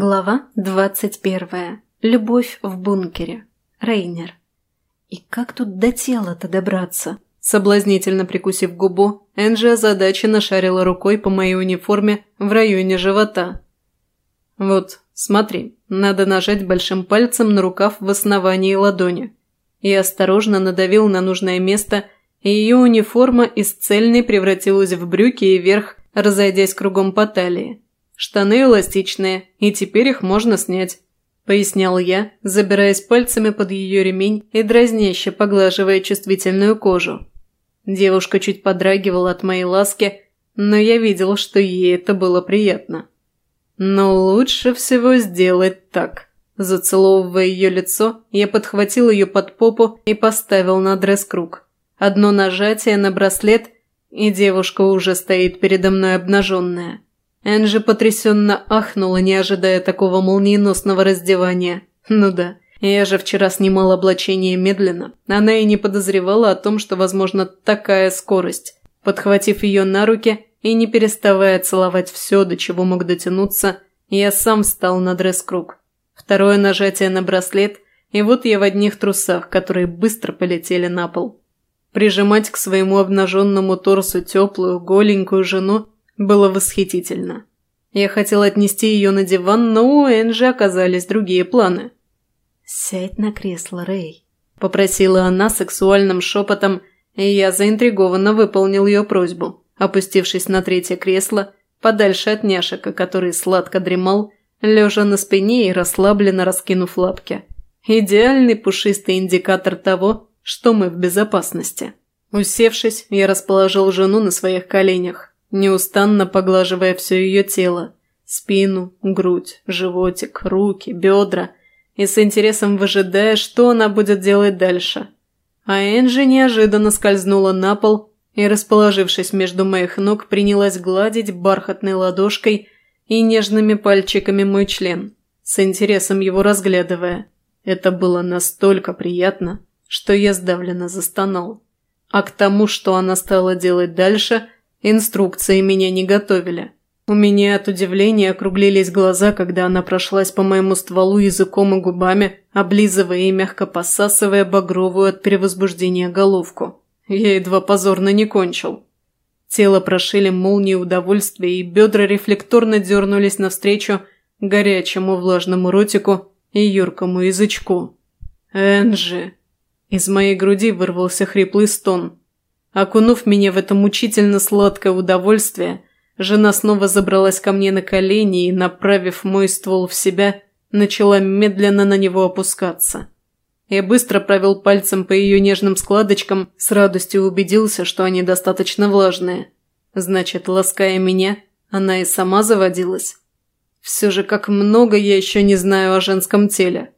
Глава 21. Любовь в бункере. Рейнер. И как тут до тела-то добраться? Соблазнительно прикусив губу, Энджи озадаченно шарила рукой по моей униформе в районе живота. «Вот, смотри, надо нажать большим пальцем на рукав в основании ладони». Я осторожно надавил на нужное место, и ее униформа из цельной превратилась в брюки и верх, разойдясь кругом по талии. Штаны эластичные, и теперь их можно снять», – пояснял я, забираясь пальцами под ее ремень и дразняще поглаживая чувствительную кожу. Девушка чуть подрагивала от моей ласки, но я видел, что ей это было приятно. «Но лучше всего сделать так». Зацеловывая ее лицо, я подхватил ее под попу и поставил на дресс-круг. Одно нажатие на браслет, и девушка уже стоит передо мной обнаженная. Энджи потрясенно ахнула, не ожидая такого молниеносного раздевания. Ну да, я же вчера снимал облачение медленно. Она и не подозревала о том, что возможно такая скорость. Подхватив ее на руки и не переставая целовать все, до чего мог дотянуться, я сам встал на дресс-круг. Второе нажатие на браслет, и вот я в одних трусах, которые быстро полетели на пол. Прижимать к своему обнаженному торсу теплую, голенькую жену было восхитительно. Я хотел отнести ее на диван, но у Энджи оказались другие планы. «Сядь на кресло, Рэй», – попросила она сексуальным шепотом, и я заинтригованно выполнил ее просьбу, опустившись на третье кресло, подальше от няшика, который сладко дремал, лежа на спине и расслабленно раскинув лапки. Идеальный пушистый индикатор того, что мы в безопасности. Усевшись, я расположил жену на своих коленях неустанно поглаживая все ее тело, спину, грудь, животик, руки, бедра, и с интересом выжидая, что она будет делать дальше. А Энджи неожиданно скользнула на пол и, расположившись между моих ног, принялась гладить бархатной ладошкой и нежными пальчиками мой член, с интересом его разглядывая. Это было настолько приятно, что я сдавленно застонал. А к тому, что она стала делать дальше – Инструкции меня не готовили. У меня от удивления округлились глаза, когда она прошлась по моему стволу языком и губами, облизывая и мягко посасывая багровую от перевозбуждения головку. Я едва позорно не кончил. Тело прошили молнии удовольствия, и бедра рефлекторно дернулись навстречу горячему влажному ротику и юркому язычку. «Энджи!» Из моей груди вырвался хриплый стон. Окунув меня в это мучительно сладкое удовольствие, жена снова забралась ко мне на колени и, направив мой ствол в себя, начала медленно на него опускаться. Я быстро провел пальцем по ее нежным складочкам, с радостью убедился, что они достаточно влажные. Значит, лаская меня, она и сама заводилась. Все же как много я еще не знаю о женском теле.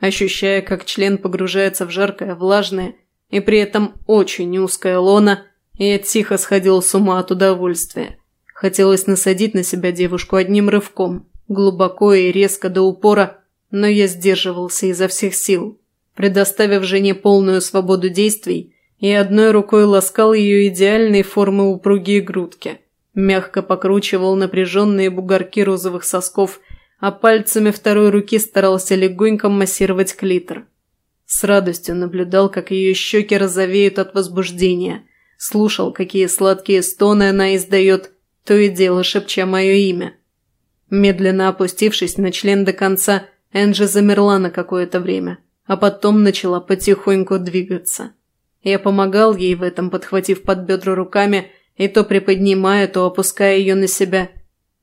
Ощущая, как член погружается в жаркое, влажное и при этом очень узкая лона, и я тихо сходил с ума от удовольствия. Хотелось насадить на себя девушку одним рывком, глубоко и резко до упора, но я сдерживался изо всех сил, предоставив жене полную свободу действий и одной рукой ласкал ее идеальной формы упругие грудки, мягко покручивал напряженные бугорки розовых сосков, а пальцами второй руки старался легонько массировать клитор – с радостью наблюдал, как ее щеки розовеют от возбуждения. Слушал, какие сладкие стоны она издает, то и дело шепча мое имя. Медленно опустившись на член до конца, Энджи замерла на какое-то время, а потом начала потихоньку двигаться. Я помогал ей в этом, подхватив под бедра руками и то приподнимая, то опуская ее на себя.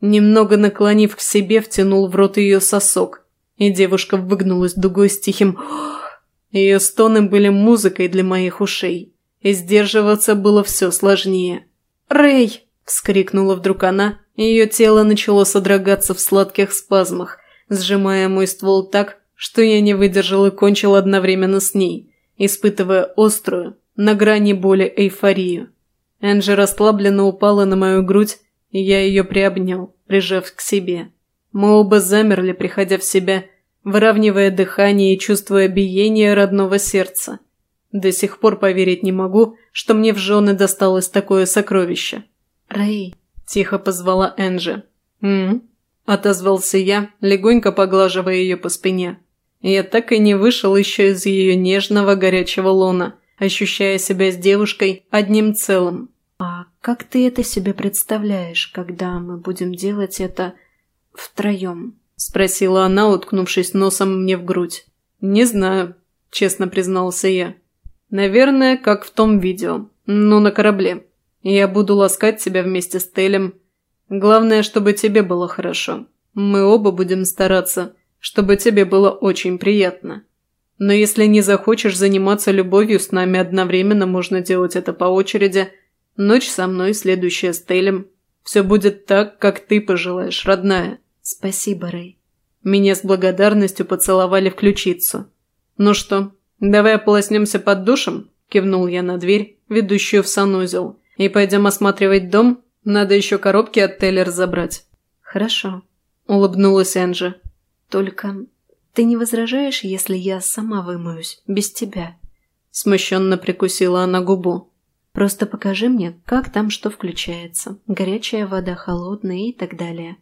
Немного наклонив к себе, втянул в рот ее сосок, и девушка выгнулась дугой с тихим «Ох!» Ее стоны были музыкой для моих ушей, и сдерживаться было все сложнее. «Рэй!» – вскрикнула вдруг она, и ее тело начало содрогаться в сладких спазмах, сжимая мой ствол так, что я не выдержал и кончил одновременно с ней, испытывая острую, на грани боли эйфорию. Энджи расслабленно упала на мою грудь, и я ее приобнял, прижав к себе. Мы оба замерли, приходя в себя – выравнивая дыхание и чувствуя биение родного сердца. До сих пор поверить не могу, что мне в жены досталось такое сокровище. «Рэй», – тихо позвала Энджи. «М?», отозвался я, легонько поглаживая ее по спине. Я так и не вышел еще из ее нежного горячего лона, ощущая себя с девушкой одним целым. «А как ты это себе представляешь, когда мы будем делать это втроем?» – спросила она, уткнувшись носом мне в грудь. «Не знаю», – честно признался я. «Наверное, как в том видео, но на корабле. Я буду ласкать тебя вместе с Телем. Главное, чтобы тебе было хорошо. Мы оба будем стараться, чтобы тебе было очень приятно. Но если не захочешь заниматься любовью с нами одновременно, можно делать это по очереди. Ночь со мной, следующая с Телем. Все будет так, как ты пожелаешь, родная. Спасибо, Рэй. Меня с благодарностью поцеловали в ключицу. «Ну что, давай ополоснемся под душем?» – кивнул я на дверь, ведущую в санузел. «И пойдем осматривать дом? Надо еще коробки от Теллер забрать». «Хорошо», – улыбнулась Энджи. «Только ты не возражаешь, если я сама вымоюсь, без тебя?» Смущенно прикусила она губу. «Просто покажи мне, как там что включается. Горячая вода, холодная и так далее».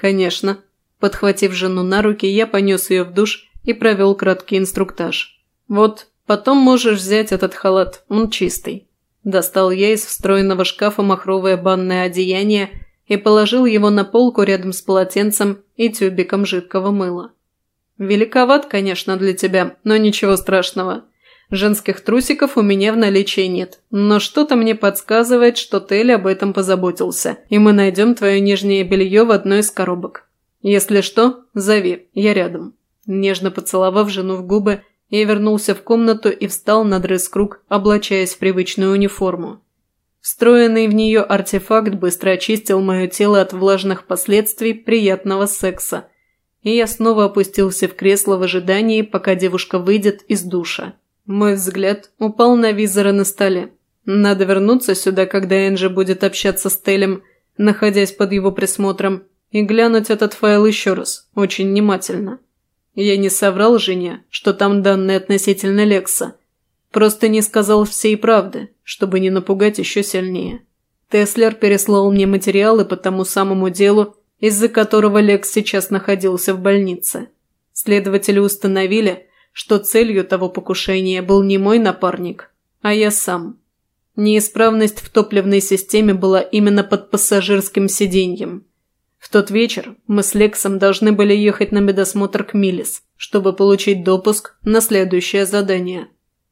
«Конечно». Подхватив жену на руки, я понес ее в душ и провел краткий инструктаж. «Вот, потом можешь взять этот халат, он чистый». Достал я из встроенного шкафа махровое банное одеяние и положил его на полку рядом с полотенцем и тюбиком жидкого мыла. «Великоват, конечно, для тебя, но ничего страшного. Женских трусиков у меня в наличии нет, но что-то мне подсказывает, что Тель об этом позаботился, и мы найдем твое нижнее белье в одной из коробок. Если что, зови, я рядом». Нежно поцеловав жену в губы, я вернулся в комнату и встал на дресс-круг, облачаясь в привычную униформу. Встроенный в нее артефакт быстро очистил мое тело от влажных последствий приятного секса, и я снова опустился в кресло в ожидании, пока девушка выйдет из душа. Мой взгляд упал на визоры на столе. Надо вернуться сюда, когда Энджи будет общаться с Телем, находясь под его присмотром, и глянуть этот файл еще раз, очень внимательно. Я не соврал жене, что там данные относительно Лекса. Просто не сказал всей правды, чтобы не напугать еще сильнее. Теслер переслал мне материалы по тому самому делу, из-за которого Лекс сейчас находился в больнице. Следователи установили, что целью того покушения был не мой напарник, а я сам. Неисправность в топливной системе была именно под пассажирским сиденьем. В тот вечер мы с Лексом должны были ехать на медосмотр к Милис, чтобы получить допуск на следующее задание.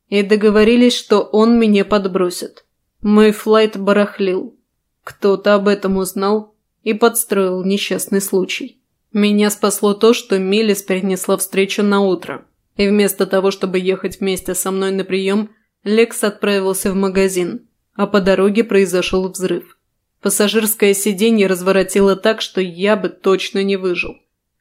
И договорились, что он меня подбросит. Мой флайт барахлил. Кто-то об этом узнал и подстроил несчастный случай. Меня спасло то, что Милис перенесла встречу на утро – и вместо того, чтобы ехать вместе со мной на прием, Лекс отправился в магазин, а по дороге произошел взрыв. Пассажирское сиденье разворотило так, что я бы точно не выжил.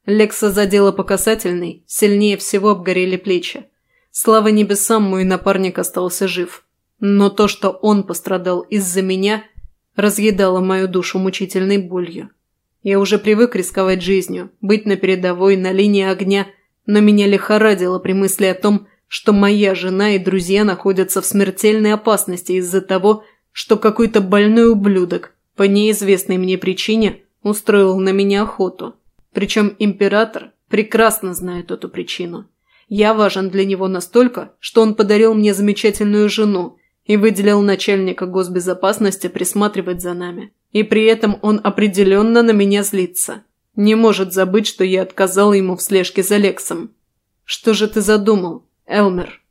Лекса задела по касательной, сильнее всего обгорели плечи. Слава небесам, мой напарник остался жив. Но то, что он пострадал из-за меня, разъедало мою душу мучительной болью. Я уже привык рисковать жизнью, быть на передовой, на линии огня – но меня лихорадило при мысли о том, что моя жена и друзья находятся в смертельной опасности из-за того, что какой-то больной ублюдок по неизвестной мне причине устроил на меня охоту. Причем император прекрасно знает эту причину. Я важен для него настолько, что он подарил мне замечательную жену и выделил начальника госбезопасности присматривать за нами. И при этом он определенно на меня злится. Не может забыть, что я отказал ему в слежке за Лексом. Что же ты задумал, Элмер?